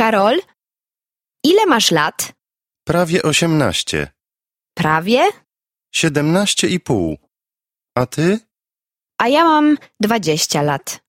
Karol, ile masz lat? Prawie osiemnaście. Prawie? Siedemnaście i pół. A ty? A ja mam dwadzieścia lat.